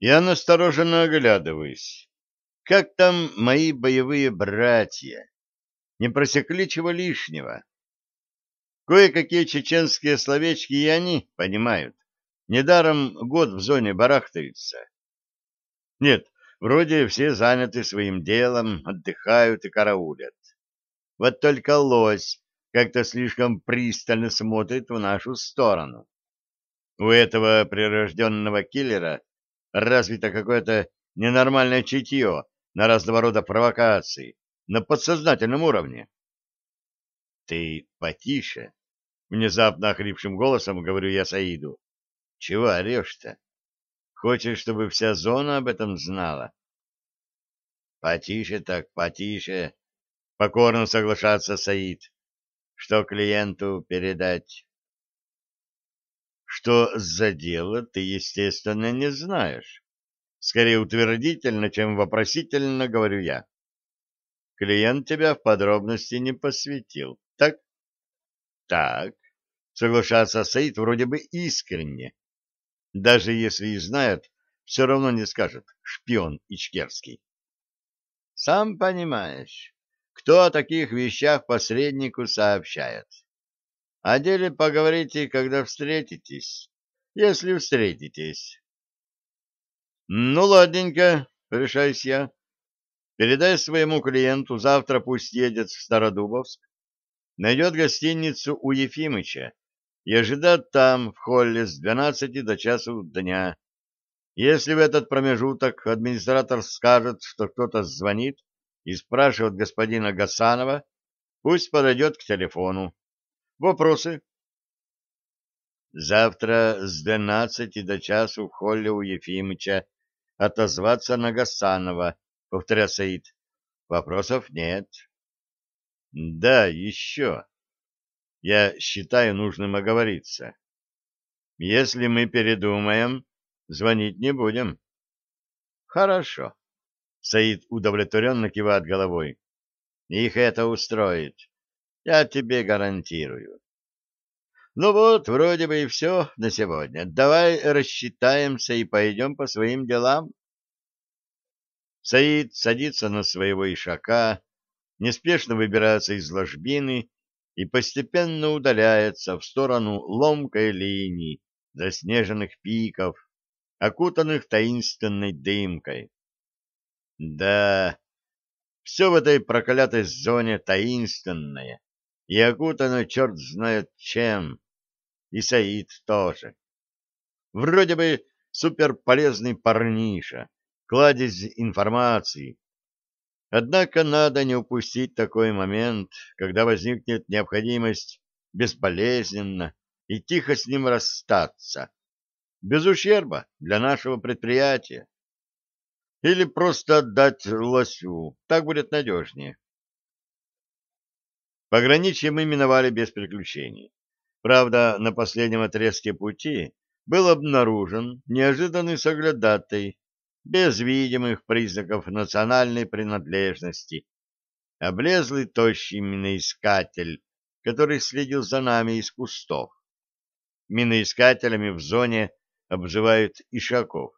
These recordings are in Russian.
Я настороженно оглядываюсь. Как там мои боевые братья? Не просекли чего лишнего? Кое-какие чеченские словечки и они понимают. Недаром год в зоне барахтаются. Нет, вроде все заняты своим делом, отдыхают и караулят. Вот только лось как-то слишком пристально смотрит в нашу сторону. У этого прирожденного киллера развито какое-то ненормальное чутье на разного рода провокации на подсознательном уровне. — Ты потише, — внезапно охрипшим голосом говорю я Саиду. — Чего орешь-то? Хочешь, чтобы вся зона об этом знала? — Потише так, потише, — покорно соглашается Саид. — Что клиенту передать? Что за дело, ты, естественно, не знаешь. Скорее утвердительно, чем вопросительно, говорю я. Клиент тебя в подробности не посвятил, так? Так, соглашается Саид вроде бы искренне. Даже если и знает, все равно не скажет, шпион Ичкерский. Сам понимаешь, кто о таких вещах посреднику сообщает. О деле поговорите, когда встретитесь, если встретитесь. Ну, ладненько, решаюсь я. Передай своему клиенту, завтра пусть едет в Стародубовск, найдет гостиницу у Ефимыча и ожидает там, в холле, с двенадцати до часу дня. Если в этот промежуток администратор скажет, что кто-то звонит и спрашивает господина Гасанова, пусть подойдет к телефону. Вопросы? Завтра с двенадцати до часу в холле у Ефимыча отозваться на Гасанова, повторял Саид. Вопросов нет. Да, еще. Я считаю нужным оговориться. Если мы передумаем, звонить не будем. Хорошо. Саид удовлетворенно кивает головой. Их это устроит. Я тебе гарантирую. Ну вот, вроде бы и все на сегодня. Давай рассчитаемся и пойдем по своим делам. Саид садится на своего ишака, неспешно выбирается из ложбины и постепенно удаляется в сторону ломкой линии заснеженных пиков, окутанных таинственной дымкой. Да, все в этой проклятой зоне таинственное и окутано черт знает чем, и Саид тоже. Вроде бы суперполезный парниша, кладезь информации. Однако надо не упустить такой момент, когда возникнет необходимость безболезненно и тихо с ним расстаться, без ущерба для нашего предприятия. Или просто отдать лосю, так будет надежнее. Пограничье мы миновали без приключений. Правда, на последнем отрезке пути был обнаружен неожиданный соглядатый, без видимых признаков национальной принадлежности, облезлый тощий миноискатель, который следил за нами из кустов. Миноискателями в зоне обзывают ишаков.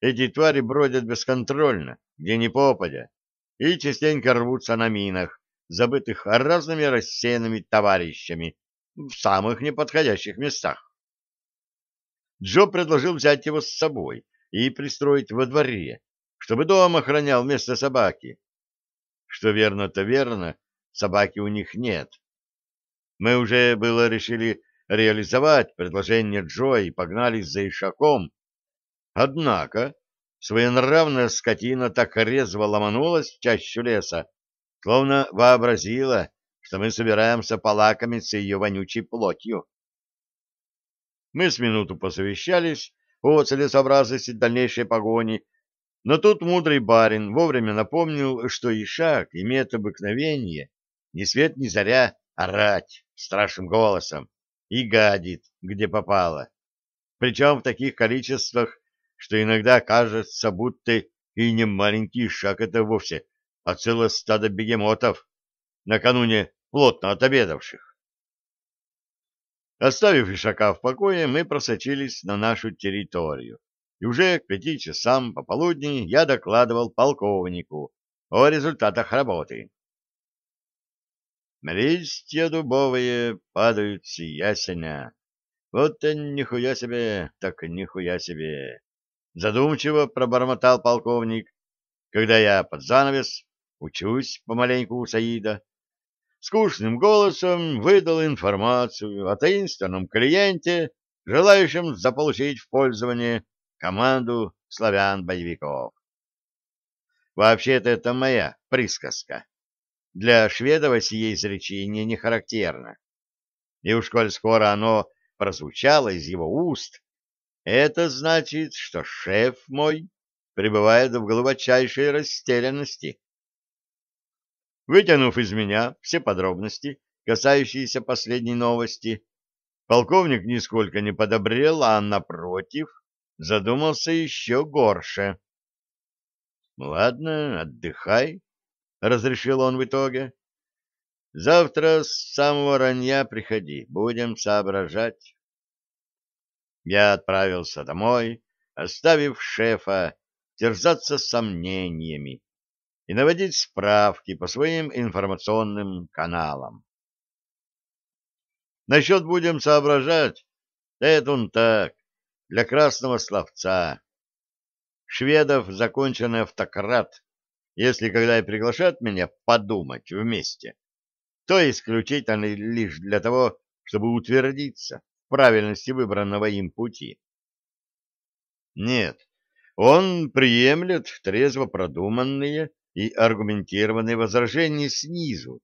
Эти твари бродят бесконтрольно, где ни попадя, и частенько рвутся на минах, забытых разными рассеянными товарищами в самых неподходящих местах. Джо предложил взять его с собой и пристроить во дворе, чтобы дом охранял место собаки. Что верно, то верно, собаки у них нет. Мы уже было решили реализовать предложение Джо и погнались за Ишаком. Однако своенравная скотина так резво ломанулась в чащу леса, словно вообразила, что мы собираемся полакомиться ее вонючей плотью. Мы с минуту посовещались о целесообразности дальнейшей погони, но тут мудрый барин вовремя напомнил, что Ишак имеет обыкновение ни свет ни заря орать страшным голосом и гадит, где попало. Причем в таких количествах, что иногда кажется, будто и не маленький Ишак это вовсе, а целое стадо бегемотов, накануне плотно отобедавших. Оставив Ишака в покое, мы просочились на нашу территорию, и уже к пяти часам пополудни я докладывал полковнику о результатах работы. Листья дубовые падают с ясеня. Вот нихуя себе, так нихуя себе. Задумчиво пробормотал полковник, когда я под занавес учусь помаленьку у Саида. Скучным голосом выдал информацию о таинственном клиенте, желающем заполучить в пользование команду славян-боевиков. Вообще-то это моя присказка. Для шведова сие изречение не характерно. И уж коль скоро оно прозвучало из его уст, это значит, что шеф мой пребывает в глубочайшей растерянности. Вытянув из меня все подробности, касающиеся последней новости, полковник нисколько не подобрел, а, напротив, задумался еще горше. — Ладно, отдыхай, — разрешил он в итоге. — Завтра с самого ранья приходи, будем соображать. Я отправился домой, оставив шефа терзаться сомнениями и наводить справки по своим информационным каналам. Насчет будем соображать, это он так, для красного словца. Шведов законченный автократ. Если когда и приглашают меня подумать вместе, то исключительно лишь для того, чтобы утвердиться в правильности выбранного им пути. Нет, он приемлет трезво продуманные и аргументированные возражения снизу,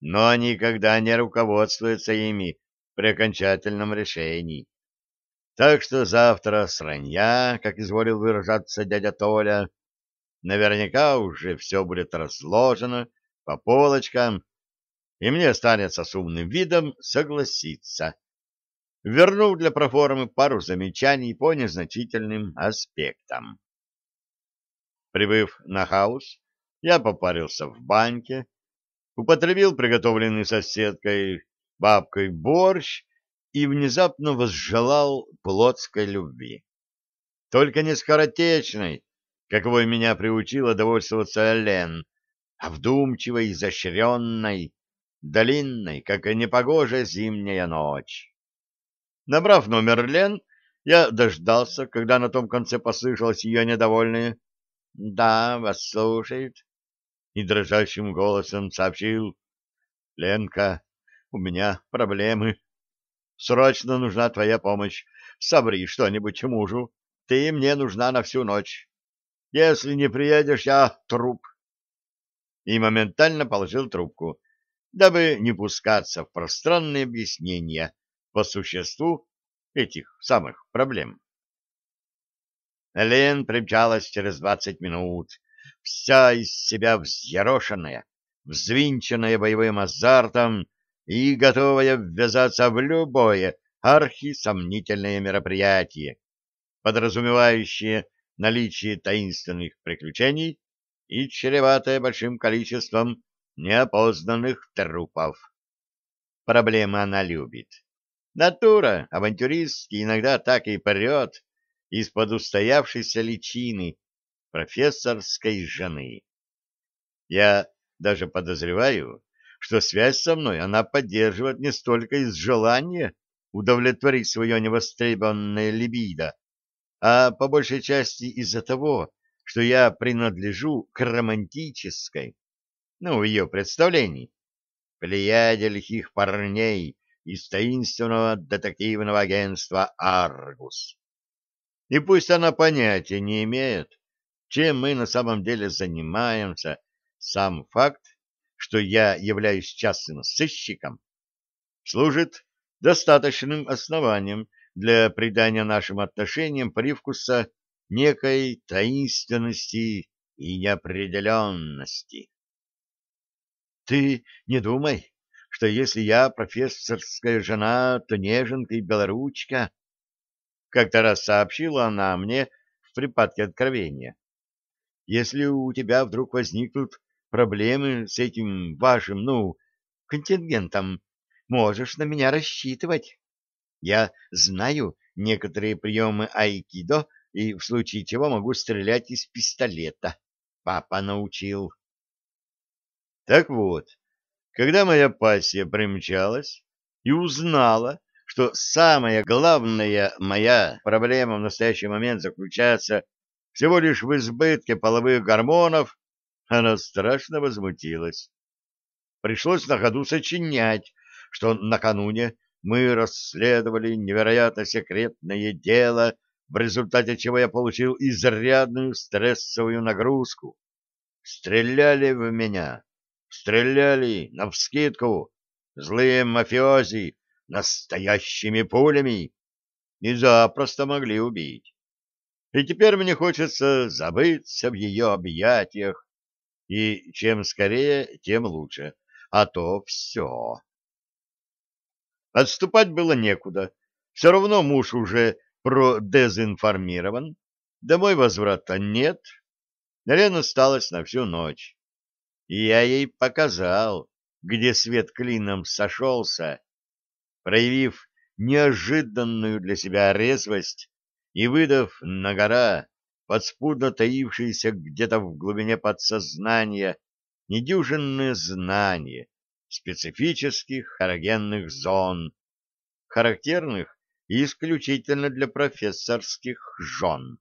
но никогда не руководствуется ими при окончательном решении. Так что завтра сранья, как изволил выражаться дядя Толя, наверняка уже все будет разложено по полочкам, и мне останется с умным видом согласиться, вернув для проформы пару замечаний по незначительным аспектам. Прибыв на хаус, я попарился в баньке, употребил приготовленный соседкой бабкой борщ и внезапно возжелал плотской любви. Только не скоротечной, каковой меня приучила довольствоваться Лен, а вдумчивой, изощренной, длинной, как и непогожая зимняя ночь. Набрав номер Лен, я дождался, когда на том конце послышалось ее недовольное «Да, вас слушает», и дрожащим голосом сообщил «Ленка, у меня проблемы». Срочно нужна твоя помощь. Собри что-нибудь мужу. Ты мне нужна на всю ночь. Если не приедешь, я труп. И моментально положил трубку, дабы не пускаться в пространные объяснения по существу этих самых проблем. Лен примчалась через двадцать минут, вся из себя взъерошенная, взвинченная боевым азартом, и готовая ввязаться в любое архисомнительное мероприятие, подразумевающее наличие таинственных приключений и чреватое большим количеством неопознанных трупов. Проблемы она любит. Натура авантюристки иногда так и прет из-под устоявшейся личины профессорской жены. Я даже подозреваю, что связь со мной она поддерживает не столько из желания удовлетворить свое невостребованное либидо, а по большей части из-за того, что я принадлежу к романтической, ну, в ее представлении, плеяде лихих парней из таинственного детективного агентства «Аргус». И пусть она понятия не имеет, чем мы на самом деле занимаемся, сам факт что я являюсь частным сыщиком, служит достаточным основанием для придания нашим отношениям привкуса некой таинственности и неопределенности. Ты не думай, что если я профессорская жена, то неженка и белоручка. Как-то раз сообщила она мне в припадке откровения. Если у тебя вдруг возникнут проблемы с этим вашим, ну, контингентом, можешь на меня рассчитывать. Я знаю некоторые приемы айкидо, и в случае чего могу стрелять из пистолета. Папа научил. Так вот, когда моя пассия примчалась и узнала, что самая главная моя проблема в настоящий момент заключается всего лишь в избытке половых гормонов, она страшно возмутилась. Пришлось на ходу сочинять, что накануне мы расследовали невероятно секретное дело, в результате чего я получил изрядную стрессовую нагрузку. Стреляли в меня, стреляли навскидку, злые мафиози, настоящими пулями, и запросто могли убить. И теперь мне хочется забыться в ее объятиях, и чем скорее, тем лучше, а то все. Отступать было некуда. Все равно муж уже продезинформирован, домой возврата нет. Лена осталась на всю ночь. И я ей показал, где свет клином сошелся, проявив неожиданную для себя резвость и выдав на гора, подспудно таившиеся где-то в глубине подсознания, недюжинное знание специфических эрогенных зон, характерных исключительно для профессорских жен.